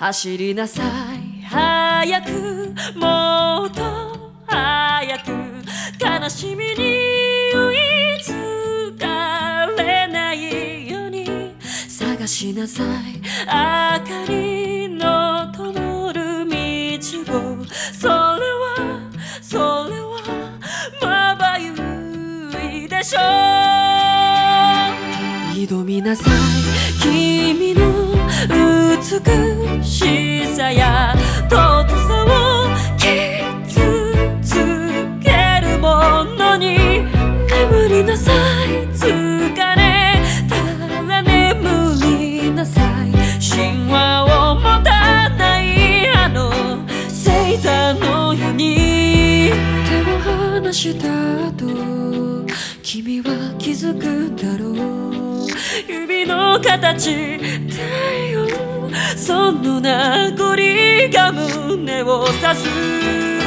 走りなさい。早くもっと早く悲しみに追いつかれないように探しなさい。明かりの灯る道をそれはそれはまばゆいでしょう。挑みなさい。君の美しさや尊さを傷つけるものに眠りなさい疲れたら眠りなさい神話を持たないあの星座のように手を離した後君は気づくだろう指の形。だよその名残が胸を刺す。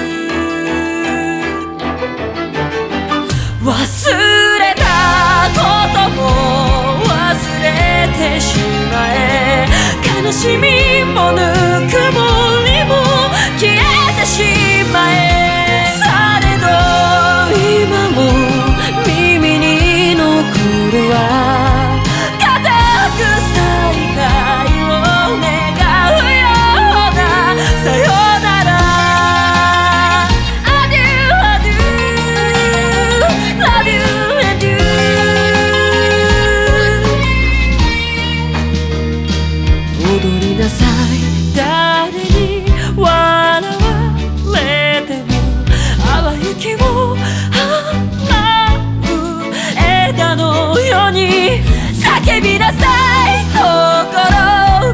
叫びなさい。心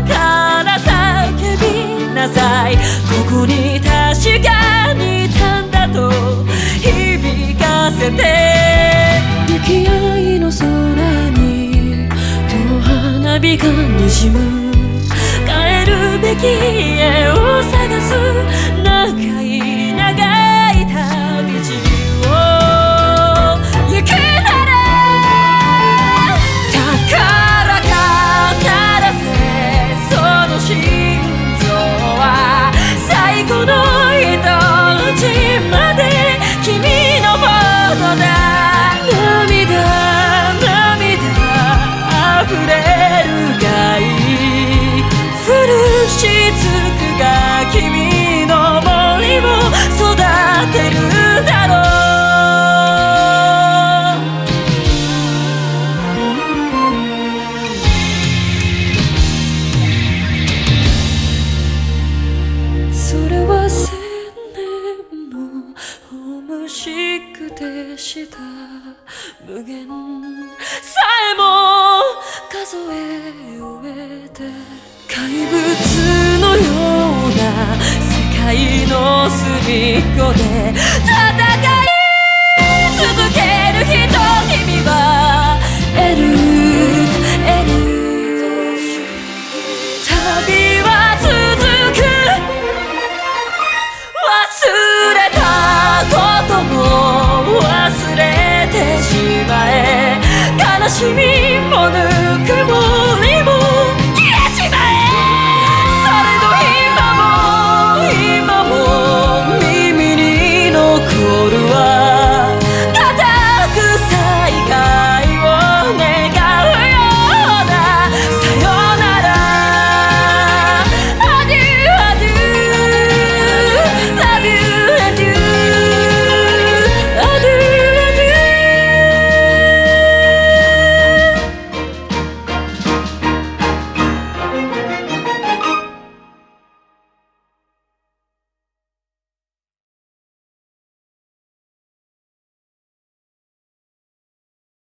から叫びなさい。ここに確かにいたんだと響かせて。行き合いの空に遠花火がにじむ。帰るべき家を探す。長いした。無限さえも数え終えて怪物のような世界の隅っこで戦い続けも忘れてしまえ悲しみもぬ